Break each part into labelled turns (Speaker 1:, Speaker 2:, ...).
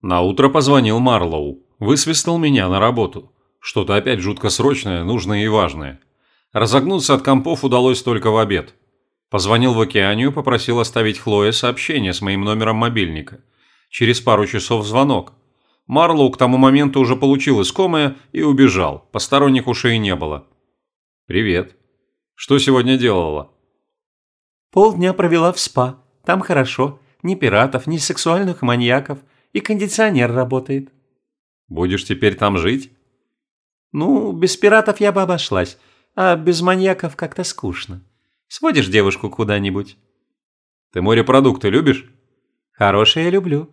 Speaker 1: На утро позвонил Марлоу, высвистал меня на работу. Что-то опять жутко срочное, нужное и важное. Разогнуться от компов удалось только в обед. Позвонил в океанию, попросил оставить Хлое сообщение с моим номером мобильника. Через пару часов звонок. Марлоу к тому моменту уже получил искомое и убежал. Посторонних ушей не было. «Привет. Что сегодня делала?»
Speaker 2: Полдня провела в спа. Там хорошо. Ни пиратов, ни сексуальных маньяков. И кондиционер работает.
Speaker 1: «Будешь теперь там жить?»
Speaker 2: Ну, без пиратов я бы обошлась. А без маньяков как-то скучно. Сводишь девушку куда-нибудь?
Speaker 1: Ты морепродукты любишь?
Speaker 2: Хорошие люблю.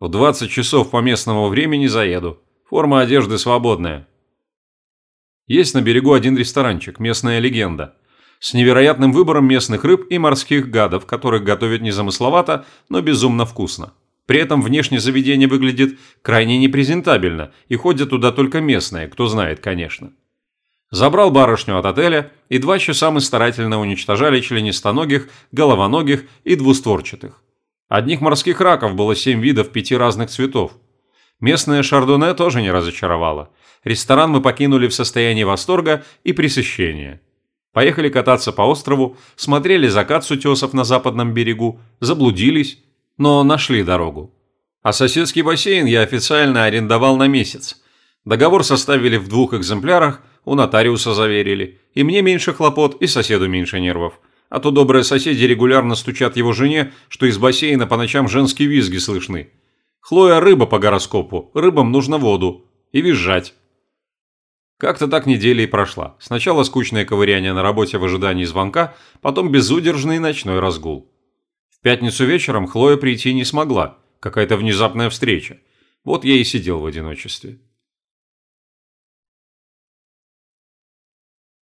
Speaker 1: В 20 часов по местному времени заеду. Форма одежды свободная. Есть на берегу один ресторанчик, местная легенда. С невероятным выбором местных рыб и морских гадов, которых готовят незамысловато, но безумно вкусно. При этом внешне заведение выглядит крайне непрезентабельно, и ходят туда только местные, кто знает, конечно. Забрал барышню от отеля, и два часа мы старательно уничтожали членистоногих, головоногих и двустворчатых. Одних морских раков было семь видов пяти разных цветов. Местное шардоне тоже не разочаровало. Ресторан мы покинули в состоянии восторга и пресыщения. Поехали кататься по острову, смотрели закат с утесов на западном берегу, заблудились, но нашли дорогу. А соседский бассейн я официально арендовал на месяц. Договор составили в двух экземплярах – у нотариуса заверили. И мне меньше хлопот, и соседу меньше нервов. А то добрые соседи регулярно стучат его жене, что из бассейна по ночам женские визги слышны. Хлоя рыба по гороскопу, рыбам нужно воду. И визжать. Как-то так неделя и прошла. Сначала скучное ковыряние на работе в ожидании звонка, потом безудержный ночной разгул. Пятницу вечером Хлоя прийти не смогла. Какая-то внезапная встреча. Вот я и сидел в одиночестве.